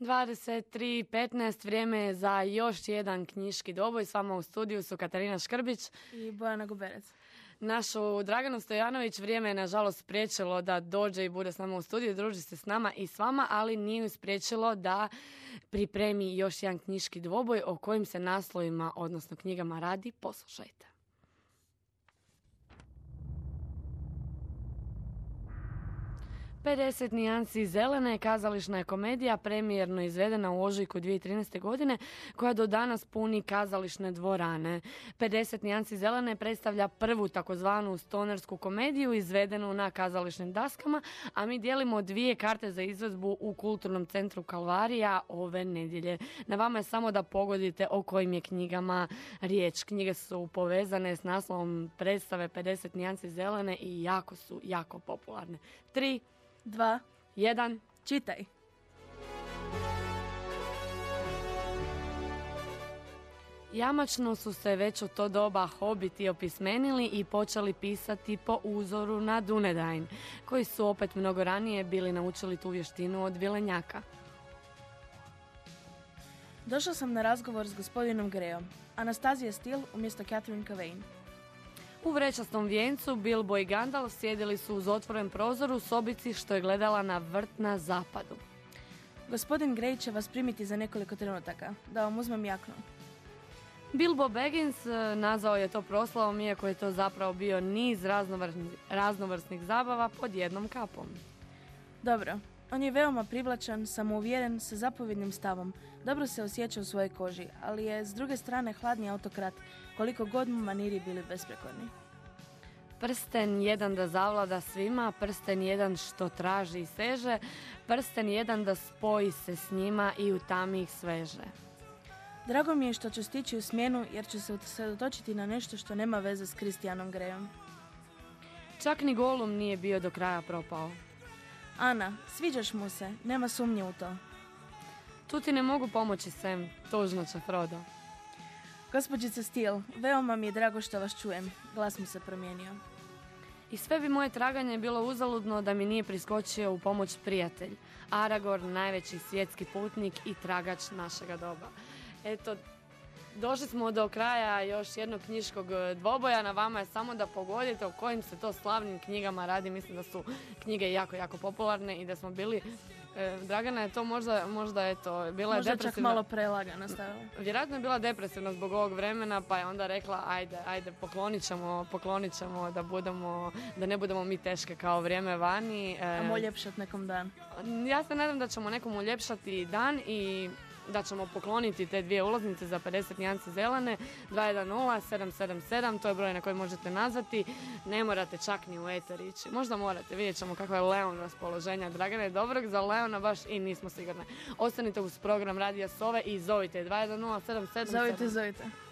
23.15 vrijeme je za još jedan knjiški doboj. S vama u studiju su Katarina Škrbić i Bojana Guberec. Našu Draganu Stojanović vrijeme je nažalost spriječilo da dođe i bude s nama u studiju, druži se s nama i s vama, ali nije ju spriječilo da pripremi još jedan knjiški dvoboj o kojim se naslovima, odnosno knjigama radi. Poslušajte. 50 nijansi zelene kazališna je komedija premijerno izvedena u ožujku 2013. godine koja do danas puni kazališne dvorane. 50 nijansi zelene predstavlja prvu takozvanu stonersku komediju izvedenu na kazališnim daskama, a mi dijelimo dvije karte za izvedbu u kulturnom centru Kalvarija ove nedjelje. Na vama je samo da pogodite o kojim je knjigama riječ. Knjige su povezane s naslovom predstave 50 nijansi zelene i jako su jako popularne. Tri, Dva. Jedan. Čitaj. Jamačno su se već u to doba hobiti opismenili i počeli pisati po uzoru na Dunedajn, koji su opet mnogo ranije bili naučili tu vještinu od vilenjaka. Došao sam na razgovor s gospodinom Grejom. Anastazija Stil umjesto Catherine Cavane. U vrećastom vijencu Bilbo i Gandalf sjedili su uz otvoren prozor u sobici što je gledala na vrt na zapadu. Gospodin Grey će vas primiti za nekoliko trenutaka, da vam uzmem jaknu. Bilbo Baggins e, nazvao je to proslavom, iako je to zapravo bio niz raznovrsnih zabava pod jednom kapom. Dobro, on je veoma privlačan, samouvjeren, sa zapovjednim stavom. Dobro se osjeća u svojoj koži, ali je s druge strane hladni autokrat, koliko god mu maniri bili besprekorni. Prsten jedan da zavlada svima, prsten jedan što traži i seže, prsten jedan da spoji se s njima i u tami ih sveže. Drago mi je što ću stići u smjenu jer ću se usredotočiti na nešto što nema veze s Kristijanom Grejom. Čak ni Golum nije bio do kraja propao. Ana, sviđaš mu se, nema sumnje u to. Tu ti ne mogu pomoći, Sam, tužno će Frodo. Gospođice Stil, veoma mi je drago što vas čujem. Glas mi se promijenio. I sve bi moje traganje bilo uzaludno da mi nije priskočio u pomoć prijatelj. Aragorn, najveći svjetski putnik i tragač našega doba. Eto, Došli smo do kraja još jednog knjiškog e, dvoboja. Na vama je samo da pogodite o kojim se to slavnim knjigama radi. Mislim da su knjige jako, jako popularne i da smo bili e, Dragana je to možda, možda je to bila možda depresivna. čak malo prelagana stavila. Vjerojatno je bila depresivna zbog ovog vremena pa je onda rekla ajde, ajde poklonit ćemo, poklonit ćemo da budemo, da ne budemo mi teške kao vrijeme vani. E, A uljepšat nekom dan. Ja se nadam da ćemo nekom uljepšati dan i da ćemo pokloniti te dvije ulaznice za 50 nijanci zelene 210-777, to je broj na koji možete nazvati. Ne morate čak ni u eter ići. Možda morate, vidjet ćemo kakva je Leon raspoloženja. Dragane, dobrog za Leona baš i nismo sigurne. Ostanite uz program Radija Sove i zovite 210-777. Zovite, zovite.